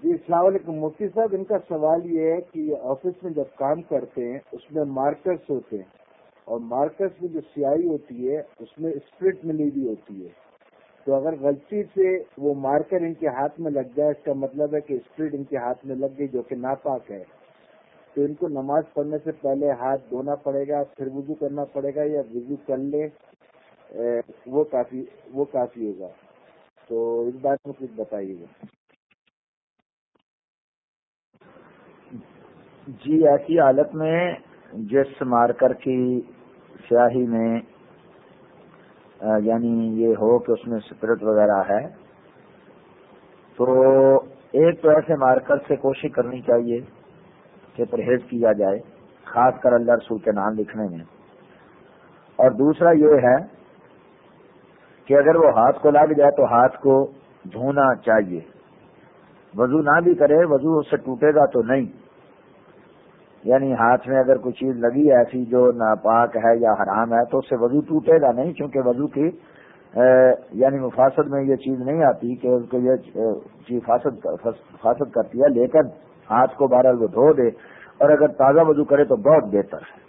جی السلام علیکم، مفتی صاحب، ان کا سوال یہ ہے کہ آفس میں جب کام کرتے ہیں، اس میں مارکرس ہوتے ہیں، اور مارکرس میں جو سیاہی ہوتی ہے، اس میں اسپرٹ ملی ہوئی ہوتی ہے۔ تو اگر غلطی سے وہ مارکر ان کے ہاتھ میں لگ جائے، اس کا مطلب ہے کہ اسپرٹ ان کے ہاتھ میں لگ گئی جو کہ ناپاک ہے۔ تو ان کو نماز پڑھنے سے پہلے ہاتھ دھونا پڑے گا، پھر وضو کرنا پڑے گا یا وضو کر لے وہ کافی وہ کافی ہوگا۔ تو اس بات میں کچھ بتائیے۔ گا جی ایسی حالت میں جس مارکر کی سیاہی میں یعنی یہ ہو کہ اس میں اسپرٹ وغیرہ ہے، تو ایک تو ایسے مارکر سے کوشش کرنی چاہیے کہ پرہیز کیا جائے، خاص کر اللہ رسول کے نام لکھنے میں۔ اور دوسرا یہ ہے کہ اگر وہ ہاتھ کو لگ جائے تو ہاتھ کو دھونا چاہیے۔ وضو نہ بھی کرے، وضو اس سے ٹوٹے گا تو نہیں۔ یعنی ہاتھ میں اگر کوئی چیز لگی ایسی جو ناپاک ہے یا حرام ہے تو اس سے وضو ٹوٹے گا نہیں کیونکہ وضو کی یعنی مفاصد میں یہ چیز نہیں آتی کہ اس کو یہ چیز فاسد کرتی ہے، لیکن ہاتھ کو بہرحال وہ دھو دے اور اگر تازہ وضو کرے تو بہت بہتر ہے۔